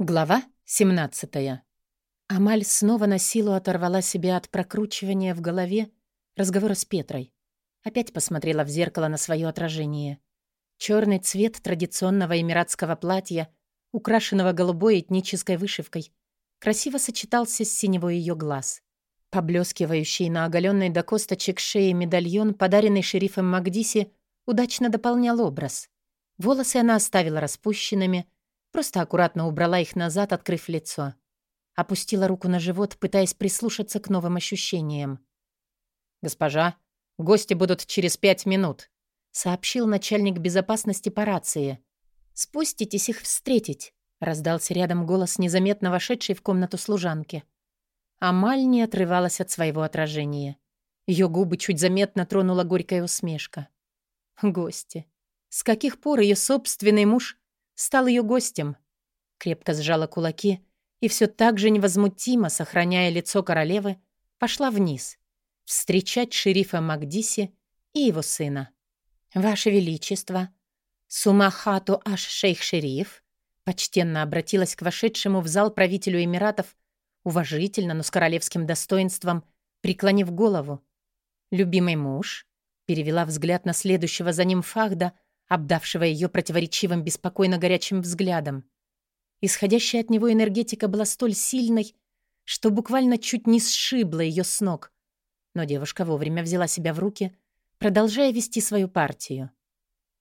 Глава 17. Амаль снова на силу оторвала себя от прокручивания в голове разговора с Петрой. Опять посмотрела в зеркало на свое отражение. Черный цвет традиционного эмиратского платья, украшенного голубой этнической вышивкой, красиво сочетался с синевой ее глаз. Поблескивающий на оголенной до косточек шеи медальон, подаренный шерифом Магдиси, удачно дополнял образ. Волосы она оставила распущенными — Просто аккуратно убрала их назад, открыв лицо. Опустила руку на живот, пытаясь прислушаться к новым ощущениям. «Госпожа, гости будут через пять минут», — сообщил начальник безопасности по рации. «Спуститесь их встретить», — раздался рядом голос незаметно вошедшей в комнату служанки. Амаль не отрывалась от своего отражения. Ее губы чуть заметно тронула горькая усмешка. «Гости. С каких пор ее собственный муж стал ее гостем. Крепко сжала кулаки и все так же невозмутимо, сохраняя лицо королевы, пошла вниз, встречать шерифа Макдиси и его сына. «Ваше Величество, Сумахату Аш-Шейх-Шериф», почтенно обратилась к вошедшему в зал правителю Эмиратов, уважительно, но с королевским достоинством, преклонив голову. «Любимый муж», перевела взгляд на следующего за ним Фахда, обдавшего ее противоречивым, беспокойно горячим взглядом. Исходящая от него энергетика была столь сильной, что буквально чуть не сшибла ее с ног. Но девушка вовремя взяла себя в руки, продолжая вести свою партию.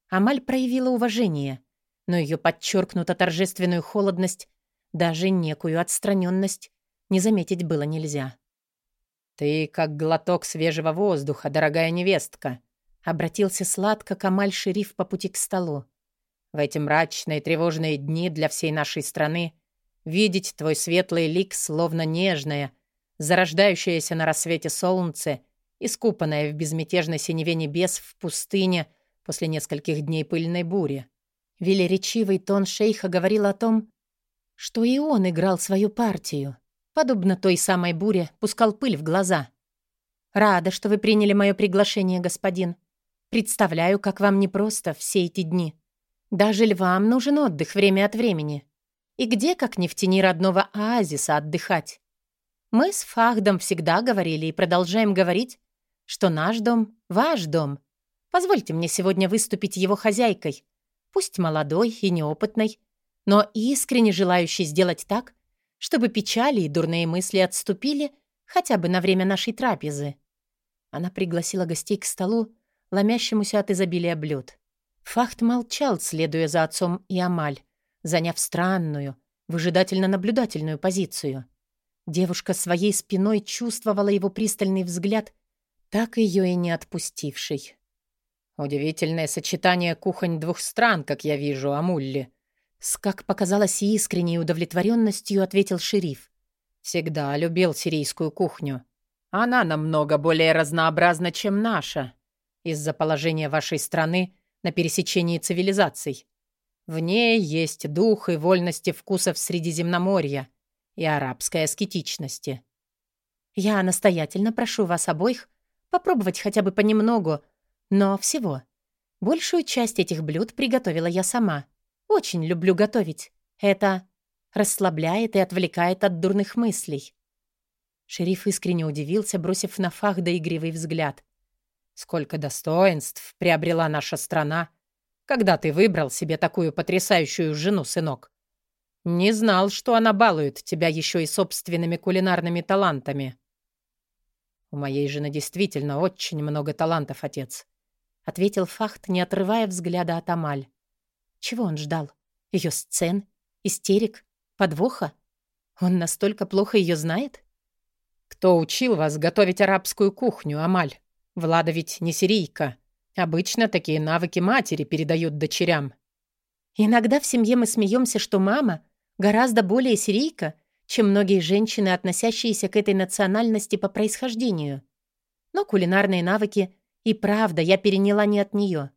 Амаль проявила уважение, но ее подчеркнуто торжественную холодность, даже некую отстраненность, не заметить было нельзя. «Ты как глоток свежего воздуха, дорогая невестка», Обратился сладко Камаль-шериф по пути к столу. «В эти мрачные тревожные дни для всей нашей страны видеть твой светлый лик, словно нежное, зарождающееся на рассвете солнце, искупанное в безмятежной синеве небес в пустыне после нескольких дней пыльной бури». Велеречивый тон шейха говорил о том, что и он играл свою партию. Подобно той самой буре, пускал пыль в глаза. «Рада, что вы приняли мое приглашение, господин. Представляю, как вам непросто все эти дни. Даже львам нужен отдых время от времени. И где, как не в тени родного оазиса, отдыхать? Мы с Фахдом всегда говорили и продолжаем говорить, что наш дом — ваш дом. Позвольте мне сегодня выступить его хозяйкой, пусть молодой и неопытной, но искренне желающей сделать так, чтобы печали и дурные мысли отступили хотя бы на время нашей трапезы. Она пригласила гостей к столу, ломящемуся от изобилия блюд. Фахт молчал, следуя за отцом и Амаль, заняв странную, выжидательно-наблюдательную позицию. Девушка своей спиной чувствовала его пристальный взгляд, так ее и не отпустивший. «Удивительное сочетание кухонь двух стран, как я вижу, Амулли», с, как показалось, искренней удовлетворенностью ответил шериф. «Всегда любил сирийскую кухню. Она намного более разнообразна, чем наша из-за положения вашей страны на пересечении цивилизаций. В ней есть дух и вольности вкусов Средиземноморья и арабской аскетичности. Я настоятельно прошу вас обоих попробовать хотя бы понемногу, но всего. Большую часть этих блюд приготовила я сама. Очень люблю готовить. Это расслабляет и отвлекает от дурных мыслей. Шериф искренне удивился, бросив на Фахда игривый взгляд. Сколько достоинств приобрела наша страна, когда ты выбрал себе такую потрясающую жену, сынок. Не знал, что она балует тебя еще и собственными кулинарными талантами. У моей жены действительно очень много талантов, отец, — ответил Фахт, не отрывая взгляда от Амаль. Чего он ждал? Ее сцен? Истерик? Подвоха? Он настолько плохо ее знает? Кто учил вас готовить арабскую кухню, Амаль? Влада ведь не сирийка. Обычно такие навыки матери передают дочерям. Иногда в семье мы смеемся, что мама гораздо более сирийка, чем многие женщины, относящиеся к этой национальности по происхождению. Но кулинарные навыки и правда я переняла не от нее.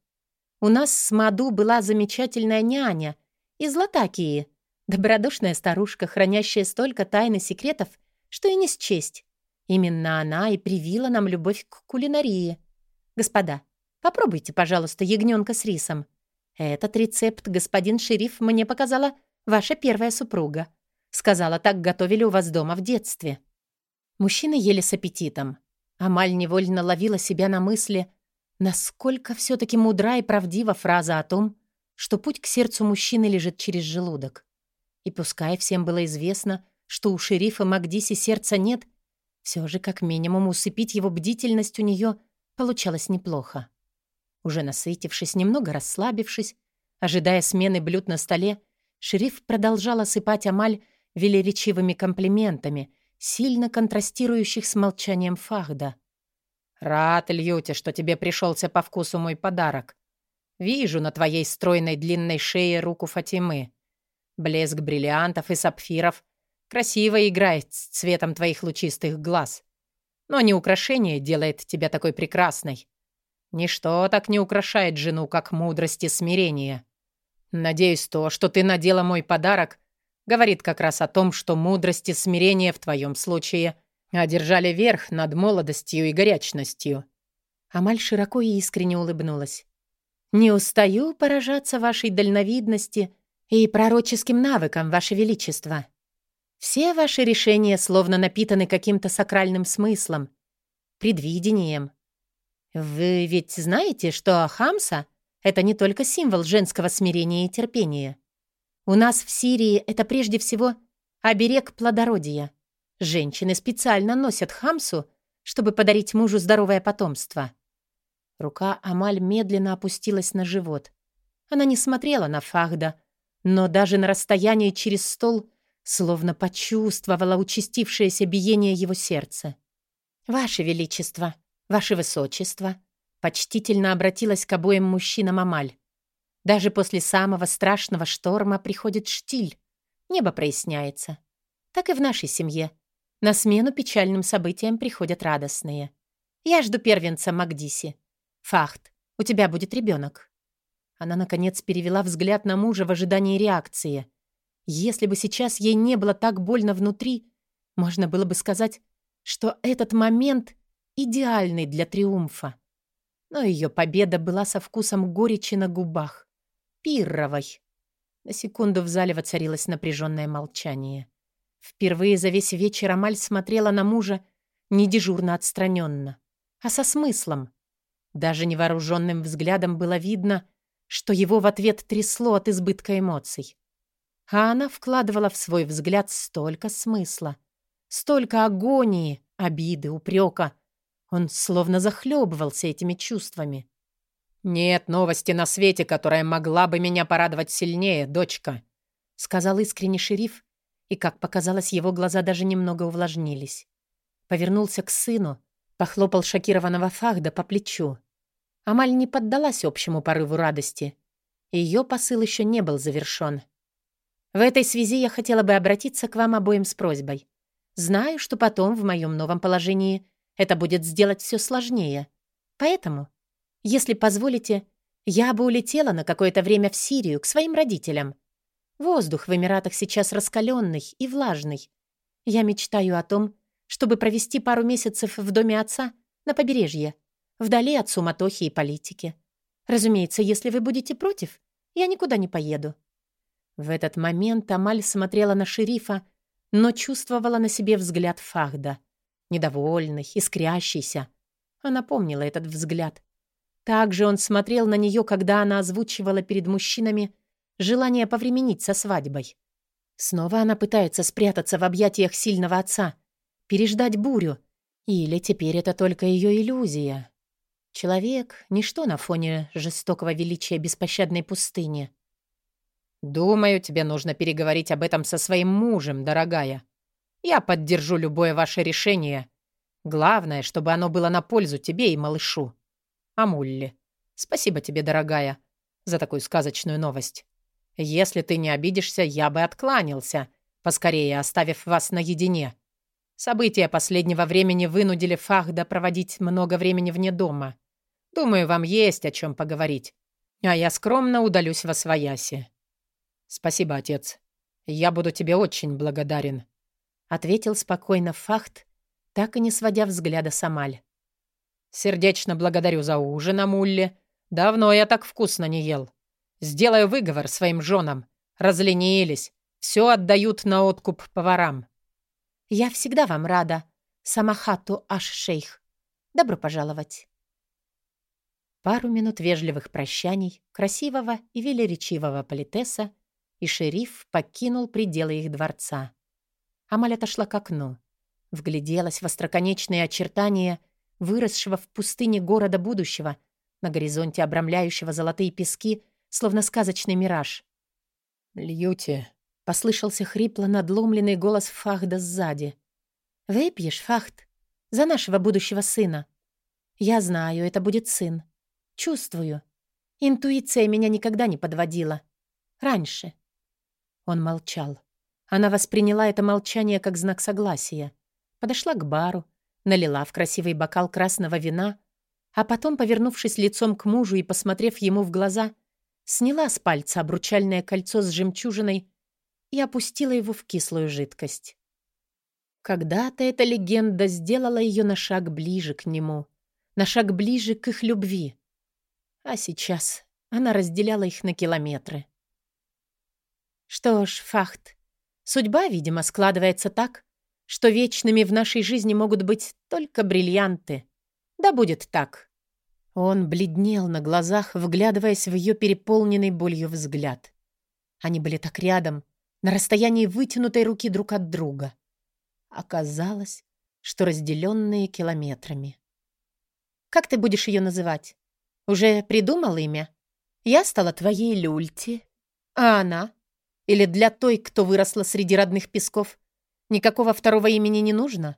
У нас с Маду была замечательная няня из Латакии, добродушная старушка, хранящая столько тайн секретов, что и не счесть. Именно она и привила нам любовь к кулинарии. Господа, попробуйте, пожалуйста, ягненка с рисом. Этот рецепт господин шериф мне показала ваша первая супруга. Сказала, так готовили у вас дома в детстве». Мужчины ели с аппетитом. Амаль невольно ловила себя на мысли, насколько все таки мудра и правдива фраза о том, что путь к сердцу мужчины лежит через желудок. И пускай всем было известно, что у шерифа Магдиси сердца нет, все же как минимум усыпить его бдительность у нее получалось неплохо. Уже насытившись, немного расслабившись, ожидая смены блюд на столе, шериф продолжал осыпать Амаль велеречивыми комплиментами, сильно контрастирующих с молчанием Фахда. «Рад, Льюте, что тебе пришелся по вкусу мой подарок. Вижу на твоей стройной длинной шее руку Фатимы. Блеск бриллиантов и сапфиров красиво играет с цветом твоих лучистых глаз. Но не украшение делает тебя такой прекрасной. Ничто так не украшает жену, как мудрость и смирение. Надеюсь, то, что ты надела мой подарок, говорит как раз о том, что мудрость и смирение в твоем случае одержали верх над молодостью и горячностью». Амаль широко и искренне улыбнулась. «Не устаю поражаться вашей дальновидности и пророческим навыкам, ваше величество. Все ваши решения словно напитаны каким-то сакральным смыслом, предвидением. Вы ведь знаете, что Хамса — это не только символ женского смирения и терпения. У нас в Сирии это прежде всего оберег плодородия. Женщины специально носят Хамсу, чтобы подарить мужу здоровое потомство. Рука Амаль медленно опустилась на живот. Она не смотрела на Фахда, но даже на расстоянии через стол словно почувствовала участившееся биение его сердца. «Ваше Величество, Ваше Высочество», почтительно обратилась к обоим мужчинам Амаль. «Даже после самого страшного шторма приходит штиль. Небо проясняется. Так и в нашей семье. На смену печальным событиям приходят радостные. Я жду первенца Магдиси. Фахт, у тебя будет ребенок. Она, наконец, перевела взгляд на мужа в ожидании реакции. Если бы сейчас ей не было так больно внутри, можно было бы сказать, что этот момент идеальный для триумфа. Но ее победа была со вкусом горечи на губах. Пирровой. На секунду в зале воцарилось напряженное молчание. Впервые за весь вечер Амаль смотрела на мужа не дежурно отстраненно, а со смыслом. Даже невооруженным взглядом было видно, что его в ответ трясло от избытка эмоций. А она вкладывала в свой взгляд столько смысла, столько агонии, обиды, упрека. Он словно захлебывался этими чувствами. «Нет новости на свете, которая могла бы меня порадовать сильнее, дочка», сказал искренний шериф, и, как показалось, его глаза даже немного увлажнились. Повернулся к сыну, похлопал шокированного Фахда по плечу. Амаль не поддалась общему порыву радости. Ее посыл еще не был завершен. В этой связи я хотела бы обратиться к вам обоим с просьбой. Знаю, что потом в моем новом положении это будет сделать все сложнее. Поэтому, если позволите, я бы улетела на какое-то время в Сирию к своим родителям. Воздух в Эмиратах сейчас раскаленный и влажный. Я мечтаю о том, чтобы провести пару месяцев в доме отца на побережье — вдали от суматохи и политики. Разумеется, если вы будете против, я никуда не поеду». В этот момент Амаль смотрела на шерифа, но чувствовала на себе взгляд Фахда. Недовольный, искрящийся. Она помнила этот взгляд. Также он смотрел на нее, когда она озвучивала перед мужчинами желание повременить со свадьбой. Снова она пытается спрятаться в объятиях сильного отца, переждать бурю. Или теперь это только ее иллюзия? Человек — ничто на фоне жестокого величия беспощадной пустыни. «Думаю, тебе нужно переговорить об этом со своим мужем, дорогая. Я поддержу любое ваше решение. Главное, чтобы оно было на пользу тебе и малышу. Амулли, спасибо тебе, дорогая, за такую сказочную новость. Если ты не обидишься, я бы откланялся, поскорее оставив вас наедине. События последнего времени вынудили Фахда проводить много времени вне дома. Думаю, вам есть о чем поговорить. А я скромно удалюсь во свояси. Спасибо, отец. Я буду тебе очень благодарен. Ответил спокойно Фахт, так и не сводя взгляда с Амаль. Сердечно благодарю за ужин, Амулли. Давно я так вкусно не ел. Сделаю выговор своим женам. Разленились. Все отдают на откуп поварам. Я всегда вам рада. Самахату аш-шейх. Добро пожаловать. Пару минут вежливых прощаний, красивого и велеречивого политеса, и шериф покинул пределы их дворца. Амаль отошла к окну, вгляделась в остроконечные очертания выросшего в пустыне города будущего, на горизонте обрамляющего золотые пески, словно сказочный мираж. «Льюти», — послышался хрипло надломленный голос Фахда сзади. «Выпьешь, Фахд? За нашего будущего сына. Я знаю, это будет сын. Чувствую. Интуиция меня никогда не подводила. Раньше». Он молчал. Она восприняла это молчание как знак согласия. Подошла к бару, налила в красивый бокал красного вина, а потом, повернувшись лицом к мужу и посмотрев ему в глаза, сняла с пальца обручальное кольцо с жемчужиной и опустила его в кислую жидкость. Когда-то эта легенда сделала ее на шаг ближе к нему, на шаг ближе к их любви. А сейчас она разделяла их на километры. Что ж, факт. Судьба, видимо, складывается так, что вечными в нашей жизни могут быть только бриллианты. Да будет так. Он бледнел на глазах, вглядываясь в ее переполненный болью взгляд. Они были так рядом, на расстоянии вытянутой руки друг от друга. Оказалось, что разделенные километрами. «Как ты будешь ее называть? Уже придумал имя? Я стала твоей люльти. А она? Или для той, кто выросла среди родных песков, никакого второго имени не нужно?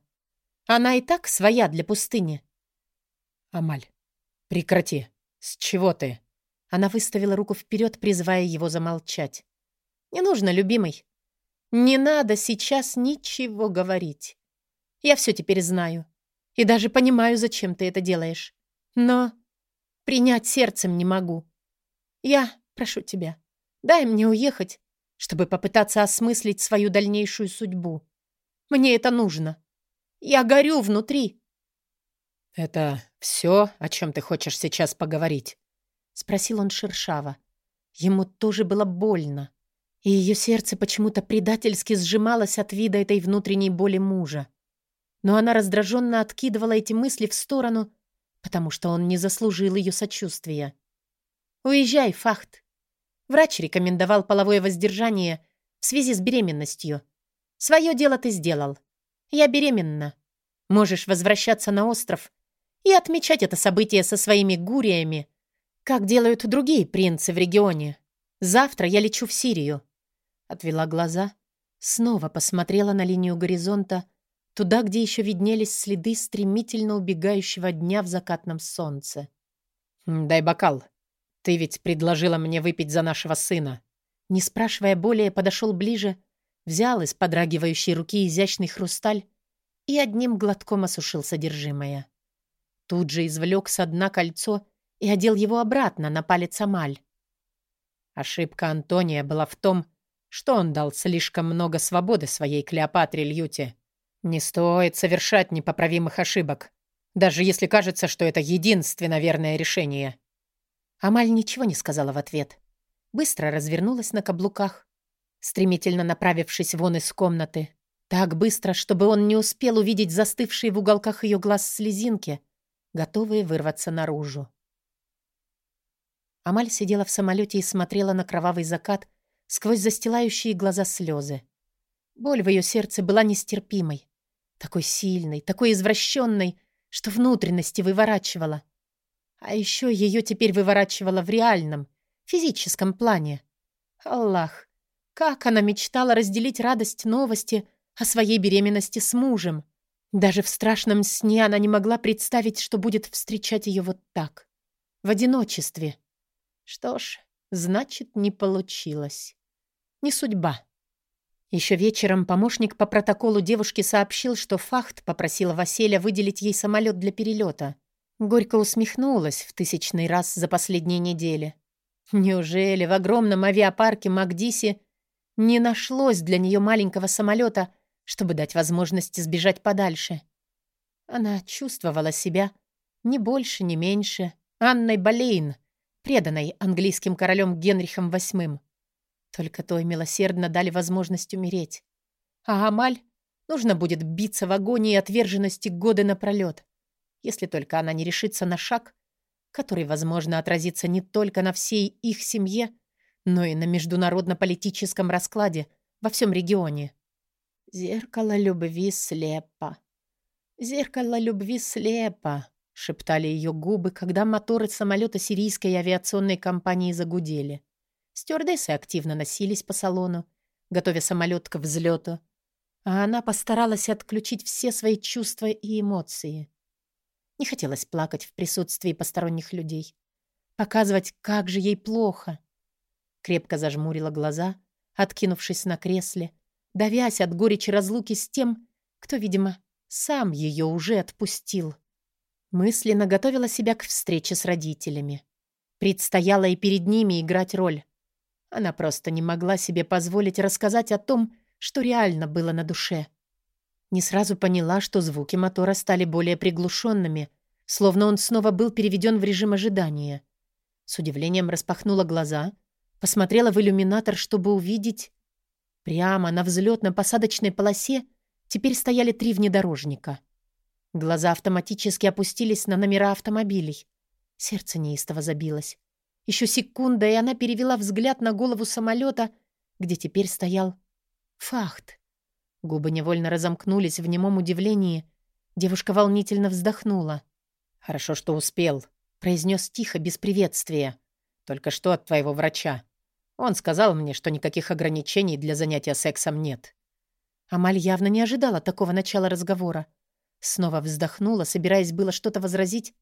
Она и так своя для пустыни». «Амаль, прекрати. С чего ты?» Она выставила руку вперед, призывая его замолчать. «Не нужно, любимый. Не надо сейчас ничего говорить. Я все теперь знаю. И даже понимаю, зачем ты это делаешь. Но принять сердцем не могу. Я прошу тебя, дай мне уехать, чтобы попытаться осмыслить свою дальнейшую судьбу. Мне это нужно. Я горю внутри. «Это все, о чем ты хочешь сейчас поговорить?» — спросил он шершаво. Ему тоже было больно и ее сердце почему-то предательски сжималось от вида этой внутренней боли мужа. Но она раздраженно откидывала эти мысли в сторону, потому что он не заслужил ее сочувствия. «Уезжай, Фахт!» Врач рекомендовал половое воздержание в связи с беременностью. «Свое дело ты сделал. Я беременна. Можешь возвращаться на остров и отмечать это событие со своими гуриями, как делают другие принцы в регионе. Завтра я лечу в Сирию. Отвела глаза, снова посмотрела на линию горизонта, туда, где еще виднелись следы стремительно убегающего дня в закатном солнце. «Дай бокал. Ты ведь предложила мне выпить за нашего сына». Не спрашивая более, подошел ближе, взял из подрагивающей руки изящный хрусталь и одним глотком осушил содержимое. Тут же извлек со дна кольцо и одел его обратно на палец Амаль. Ошибка Антония была в том, что он дал слишком много свободы своей Клеопатре Льюте. Не стоит совершать непоправимых ошибок, даже если кажется, что это единственно верное решение. Амаль ничего не сказала в ответ. Быстро развернулась на каблуках, стремительно направившись вон из комнаты. Так быстро, чтобы он не успел увидеть застывшие в уголках ее глаз слезинки, готовые вырваться наружу. Амаль сидела в самолете и смотрела на кровавый закат, сквозь застилающие глаза слезы. Боль в ее сердце была нестерпимой. Такой сильной, такой извращенной, что внутренности выворачивала. А еще ее теперь выворачивало в реальном, физическом плане. Аллах, как она мечтала разделить радость новости о своей беременности с мужем. Даже в страшном сне она не могла представить, что будет встречать ее вот так, в одиночестве. Что ж, значит, не получилось. Не судьба. Еще вечером помощник по протоколу девушки сообщил, что Фахт попросила Василя выделить ей самолет для перелета. Горько усмехнулась в тысячный раз за последние недели. Неужели в огромном авиапарке Макдиси не нашлось для нее маленького самолета, чтобы дать возможность сбежать подальше? Она чувствовала себя ни больше, ни меньше Анной Болейн, преданной английским королем Генрихом VIII. Только той милосердно дали возможность умереть. А Амаль нужно будет биться в агонии отверженности годы напролет, если только она не решится на шаг, который, возможно, отразится не только на всей их семье, но и на международно-политическом раскладе во всем регионе. «Зеркало любви слепо. Зеркало любви слепо», — шептали ее губы, когда моторы самолета сирийской авиационной компании загудели. Стюардессы активно носились по салону, готовя самолет к взлету, а она постаралась отключить все свои чувства и эмоции. Не хотелось плакать в присутствии посторонних людей, показывать, как же ей плохо. Крепко зажмурила глаза, откинувшись на кресле, давясь от горечи разлуки с тем, кто, видимо, сам ее уже отпустил. Мысленно готовила себя к встрече с родителями. Предстояло и перед ними играть роль. Она просто не могла себе позволить рассказать о том, что реально было на душе. Не сразу поняла, что звуки мотора стали более приглушенными, словно он снова был переведен в режим ожидания. С удивлением распахнула глаза, посмотрела в иллюминатор, чтобы увидеть Прямо на взлетно-посадочной полосе теперь стояли три внедорожника. Глаза автоматически опустились на номера автомобилей. Сердце неистово забилось. Еще секунда, и она перевела взгляд на голову самолета, где теперь стоял фахт. Губы невольно разомкнулись в немом удивлении. Девушка волнительно вздохнула. «Хорошо, что успел», — произнес тихо, без приветствия. «Только что от твоего врача?» Он сказал мне, что никаких ограничений для занятия сексом нет. Амаль явно не ожидала такого начала разговора. Снова вздохнула, собираясь было что-то возразить,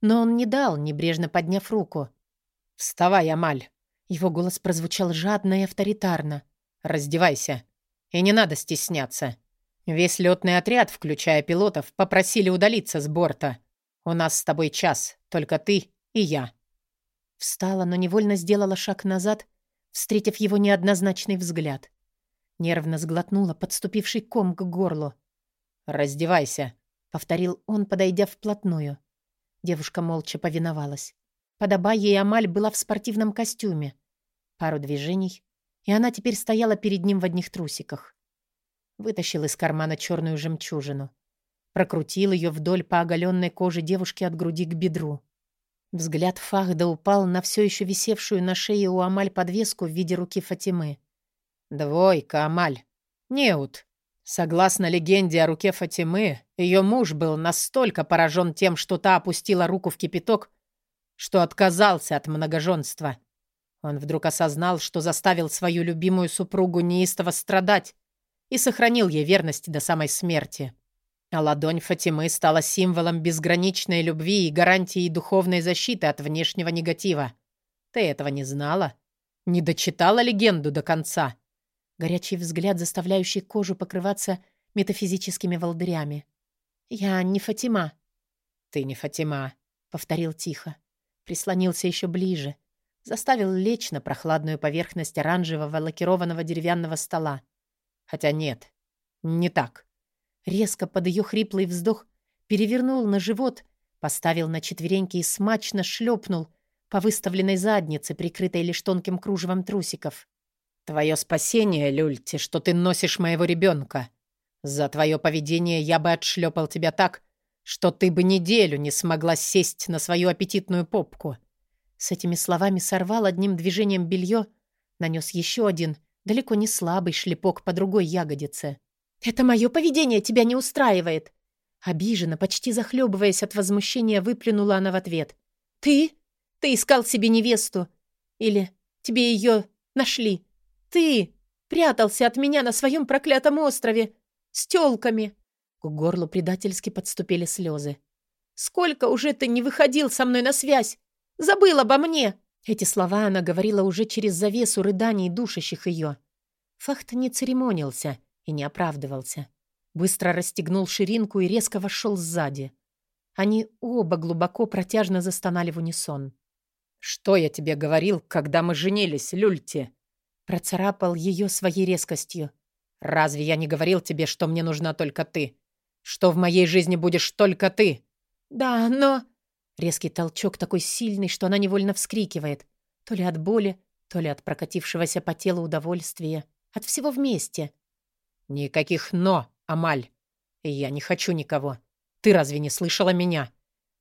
но он не дал, небрежно подняв руку. «Вставай, Амаль!» Его голос прозвучал жадно и авторитарно. «Раздевайся. И не надо стесняться. Весь летный отряд, включая пилотов, попросили удалиться с борта. У нас с тобой час, только ты и я». Встала, но невольно сделала шаг назад встретив его неоднозначный взгляд. Нервно сглотнула подступивший ком к горлу. «Раздевайся», — повторил он, подойдя вплотную. Девушка молча повиновалась. Подоба ей Амаль была в спортивном костюме. Пару движений, и она теперь стояла перед ним в одних трусиках. Вытащил из кармана черную жемчужину. Прокрутил ее вдоль по оголенной коже девушки от груди к бедру. Взгляд Фахда упал на все еще висевшую на шее у Амаль подвеску в виде руки Фатимы. «Двойка, Амаль. Неут. Согласно легенде о руке Фатимы, ее муж был настолько поражен тем, что та опустила руку в кипяток, что отказался от многоженства. Он вдруг осознал, что заставил свою любимую супругу неистово страдать и сохранил ей верность до самой смерти. А ладонь Фатимы стала символом безграничной любви и гарантией духовной защиты от внешнего негатива. Ты этого не знала? Не дочитала легенду до конца? Горячий взгляд, заставляющий кожу покрываться метафизическими волдырями. «Я не Фатима». «Ты не Фатима», — повторил тихо. Прислонился еще ближе. Заставил лечь на прохладную поверхность оранжевого лакированного деревянного стола. Хотя нет, не так. Резко под ее хриплый вздох перевернул на живот, поставил на четвереньки и смачно шлепнул по выставленной заднице, прикрытой лишь тонким кружевом трусиков. «Твое спасение, Люльти, что ты носишь моего ребенка. За твое поведение я бы отшлепал тебя так, что ты бы неделю не смогла сесть на свою аппетитную попку». С этими словами сорвал одним движением белье, нанес еще один, далеко не слабый шлепок по другой ягодице. «Это мое поведение тебя не устраивает!» Обиженно, почти захлебываясь от возмущения, выплюнула она в ответ. «Ты? Ты искал себе невесту? Или тебе ее нашли? Ты прятался от меня на своем проклятом острове с тёлками!» К горлу предательски подступили слезы. «Сколько уже ты не выходил со мной на связь? Забыл обо мне!» Эти слова она говорила уже через завесу рыданий, душащих ее. Фахт не церемонился — и не оправдывался. Быстро расстегнул ширинку и резко вошел сзади. Они оба глубоко протяжно застонали в унисон. «Что я тебе говорил, когда мы женились, Люльти?» Процарапал ее своей резкостью. «Разве я не говорил тебе, что мне нужна только ты? Что в моей жизни будешь только ты?» «Да, но...» Резкий толчок такой сильный, что она невольно вскрикивает. То ли от боли, то ли от прокатившегося по телу удовольствия, от всего вместе. «Никаких «но», Амаль. Я не хочу никого. Ты разве не слышала меня?»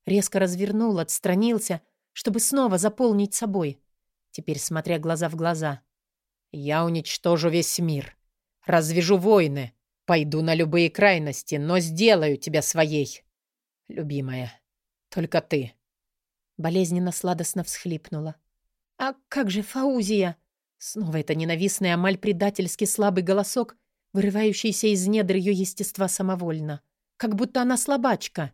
Резко развернул, отстранился, чтобы снова заполнить собой. Теперь смотря глаза в глаза. «Я уничтожу весь мир. Развяжу войны. Пойду на любые крайности, но сделаю тебя своей. Любимая, только ты». Болезненно сладостно всхлипнула. «А как же Фаузия?» Снова это ненавистный Амаль предательски слабый голосок, вырывающийся из недр ее естества самовольно. Как будто она слабачка.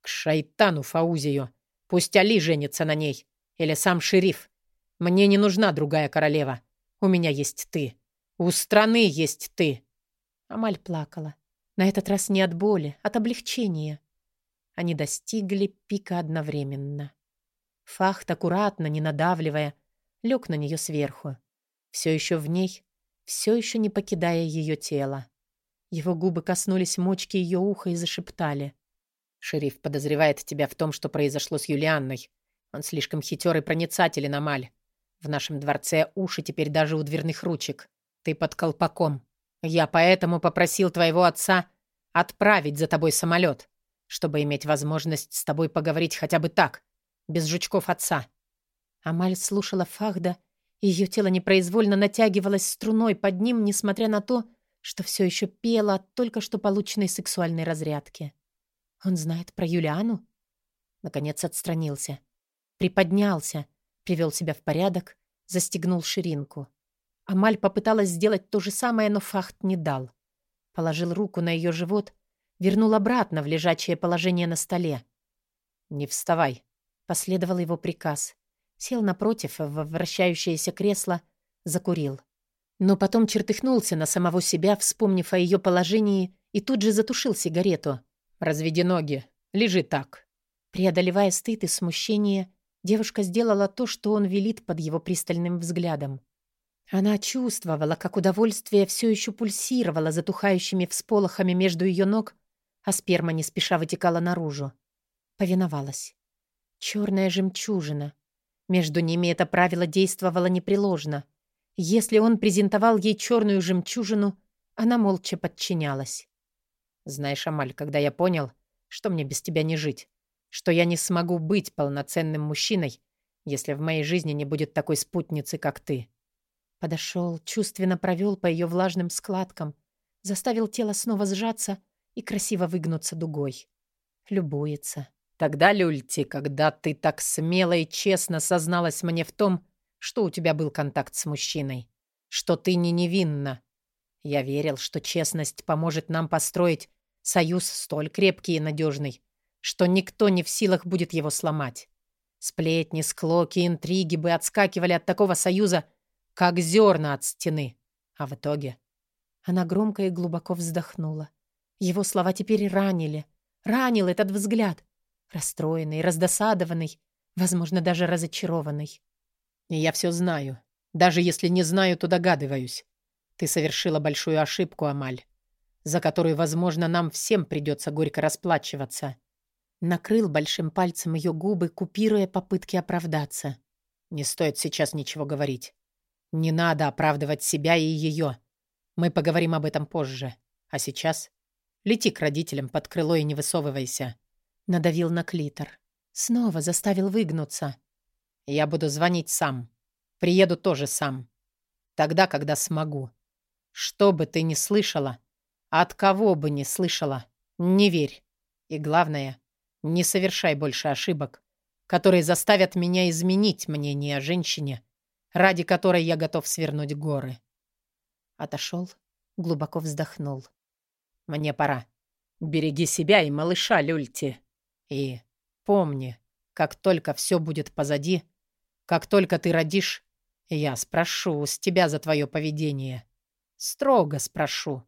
«К шайтану Фаузию! Пусть Али женится на ней! Или сам шериф! Мне не нужна другая королева! У меня есть ты! У страны есть ты!» Амаль плакала. На этот раз не от боли, от облегчения. Они достигли пика одновременно. Фахт, аккуратно, не надавливая, лег на нее сверху. Все еще в ней, все еще не покидая ее тело. Его губы коснулись мочки ее уха и зашептали. «Шериф подозревает тебя в том, что произошло с Юлианной. Он слишком хитер и проницателен, Амаль. В нашем дворце уши теперь даже у дверных ручек. Ты под колпаком. Я поэтому попросил твоего отца отправить за тобой самолет, чтобы иметь возможность с тобой поговорить хотя бы так, без жучков отца». Амаль слушала Фахда, ее тело непроизвольно натягивалось струной под ним, несмотря на то, что все еще пело от только что полученной сексуальной разрядки. Он знает про Юлиану? Наконец отстранился. Приподнялся, привел себя в порядок, застегнул ширинку. Амаль попыталась сделать то же самое, но Фахт не дал. Положил руку на ее живот, вернул обратно в лежачее положение на столе. «Не вставай», Последовал его приказ. Сел напротив в вращающееся кресло, закурил. Но потом чертыхнулся на самого себя, вспомнив о ее положении, и тут же затушил сигарету. «Разведи ноги. Лежи так». Преодолевая стыд и смущение, девушка сделала то, что он велит под его пристальным взглядом. Она чувствовала, как удовольствие все еще пульсировало затухающими всполохами между ее ног, а сперма не спеша вытекала наружу. Повиновалась. Черная жемчужина. Между ними это правило действовало непреложно. Если он презентовал ей черную жемчужину, она молча подчинялась. «Знаешь, Амаль, когда я понял, что мне без тебя не жить, что я не смогу быть полноценным мужчиной, если в моей жизни не будет такой спутницы, как ты». Подошел, чувственно провел по ее влажным складкам, заставил тело снова сжаться и красиво выгнуться дугой. Любуется. Тогда, Люльти, когда ты так смело и честно созналась мне в том, что у тебя был контакт с мужчиной, что ты не невинна, я верил, что честность поможет нам построить союз столь крепкий и надежный, что никто не в силах будет его сломать. Сплетни, склоки, интриги бы отскакивали от такого союза, как зерна от стены. А в итоге... Она громко и глубоко вздохнула. Его слова теперь ранили. Ранил этот взгляд. Расстроенный, раздосадованный, возможно, даже разочарованный. Я все знаю. Даже если не знаю, то догадываюсь. Ты совершила большую ошибку, Амаль, за которую, возможно, нам всем придется горько расплачиваться. Накрыл большим пальцем ее губы, купируя попытки оправдаться. Не стоит сейчас ничего говорить. Не надо оправдывать себя и ее. Мы поговорим об этом позже. А сейчас лети к родителям под крыло и не высовывайся. Надавил на клитор. Снова заставил выгнуться. Я буду звонить сам. Приеду тоже сам. Тогда, когда смогу. Что бы ты ни слышала, от кого бы ни слышала, не верь. И главное, не совершай больше ошибок, которые заставят меня изменить мнение о женщине, ради которой я готов свернуть горы. Отошел, глубоко вздохнул. Мне пора. Береги себя и малыша, Люльти. И помни, как только все будет позади, как только ты родишь, я спрошу с тебя за твое поведение. Строго спрошу.